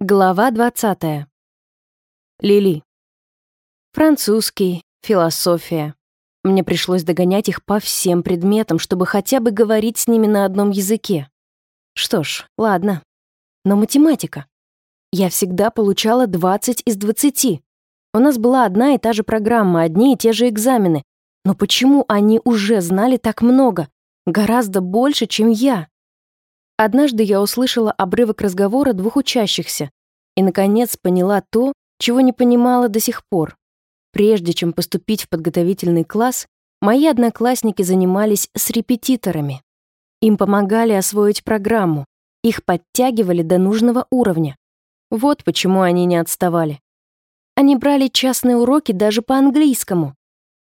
Глава 20. Лили. Французский, философия. Мне пришлось догонять их по всем предметам, чтобы хотя бы говорить с ними на одном языке. Что ж, ладно. Но математика. Я всегда получала 20 из 20. У нас была одна и та же программа, одни и те же экзамены. Но почему они уже знали так много? Гораздо больше, чем я. Однажды я услышала обрывок разговора двух учащихся и, наконец, поняла то, чего не понимала до сих пор. Прежде чем поступить в подготовительный класс, мои одноклассники занимались с репетиторами. Им помогали освоить программу, их подтягивали до нужного уровня. Вот почему они не отставали. Они брали частные уроки даже по английскому.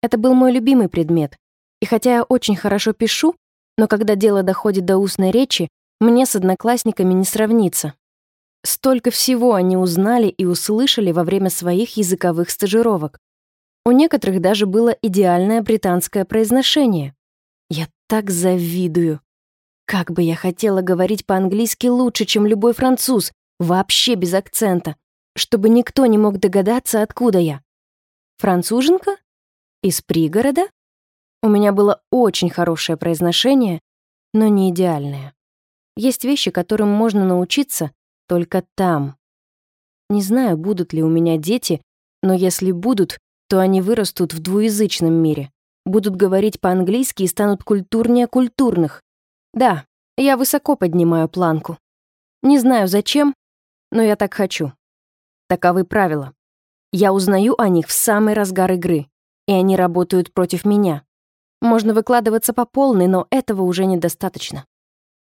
Это был мой любимый предмет. И хотя я очень хорошо пишу, но когда дело доходит до устной речи, мне с одноклассниками не сравнится. Столько всего они узнали и услышали во время своих языковых стажировок. У некоторых даже было идеальное британское произношение. Я так завидую. Как бы я хотела говорить по-английски лучше, чем любой француз, вообще без акцента, чтобы никто не мог догадаться, откуда я. Француженка? Из пригорода? У меня было очень хорошее произношение, но не идеальное. Есть вещи, которым можно научиться только там. Не знаю, будут ли у меня дети, но если будут, то они вырастут в двуязычном мире, будут говорить по-английски и станут культурнее культурных. Да, я высоко поднимаю планку. Не знаю зачем, но я так хочу. Таковы правила. Я узнаю о них в самый разгар игры, и они работают против меня. Можно выкладываться по полной, но этого уже недостаточно.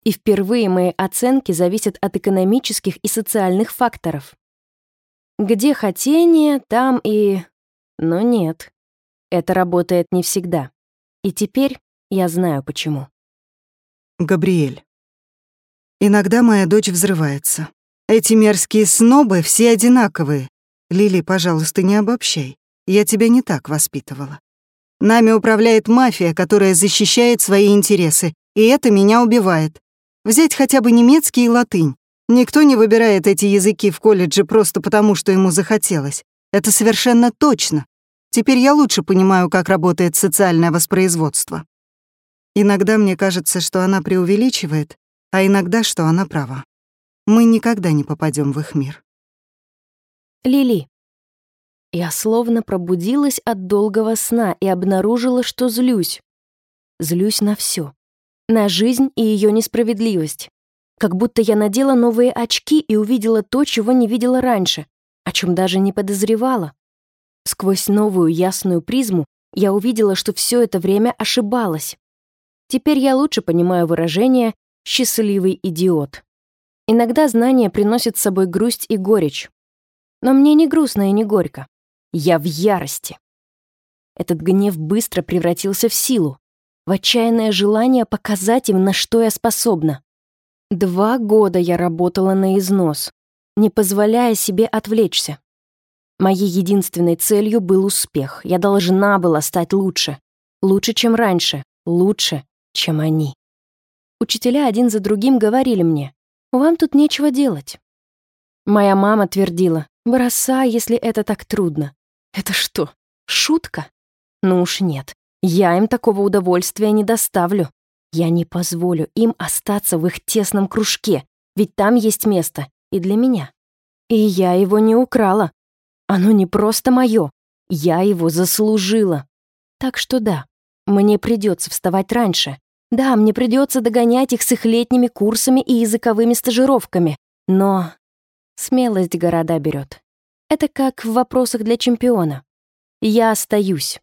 И впервые мои оценки зависят от экономических и социальных факторов. Где хотение, там и... Но нет. Это работает не всегда. И теперь я знаю почему. Габриэль. Иногда моя дочь взрывается. Эти мерзкие снобы все одинаковые. Лили, пожалуйста, не обобщай. Я тебя не так воспитывала. Нами управляет мафия, которая защищает свои интересы, и это меня убивает. Взять хотя бы немецкий и латынь. Никто не выбирает эти языки в колледже просто потому, что ему захотелось. Это совершенно точно. Теперь я лучше понимаю, как работает социальное воспроизводство. Иногда мне кажется, что она преувеличивает, а иногда, что она права. Мы никогда не попадем в их мир. Лили. Я словно пробудилась от долгого сна и обнаружила, что злюсь. Злюсь на все на жизнь и ее несправедливость. Как будто я надела новые очки и увидела то, чего не видела раньше, о чем даже не подозревала. Сквозь новую ясную призму я увидела, что все это время ошибалась. Теперь я лучше понимаю выражение «счастливый идиот». Иногда знания приносят с собой грусть и горечь. Но мне не грустно и не горько. Я в ярости. Этот гнев быстро превратился в силу в отчаянное желание показать им, на что я способна. Два года я работала на износ, не позволяя себе отвлечься. Моей единственной целью был успех. Я должна была стать лучше. Лучше, чем раньше. Лучше, чем они. Учителя один за другим говорили мне, «Вам тут нечего делать». Моя мама твердила, «Бросай, если это так трудно». Это что, шутка? Ну уж нет. Я им такого удовольствия не доставлю. Я не позволю им остаться в их тесном кружке, ведь там есть место и для меня. И я его не украла. Оно не просто мое. Я его заслужила. Так что да, мне придется вставать раньше. Да, мне придется догонять их с их летними курсами и языковыми стажировками. Но смелость города берет. Это как в вопросах для чемпиона. Я остаюсь.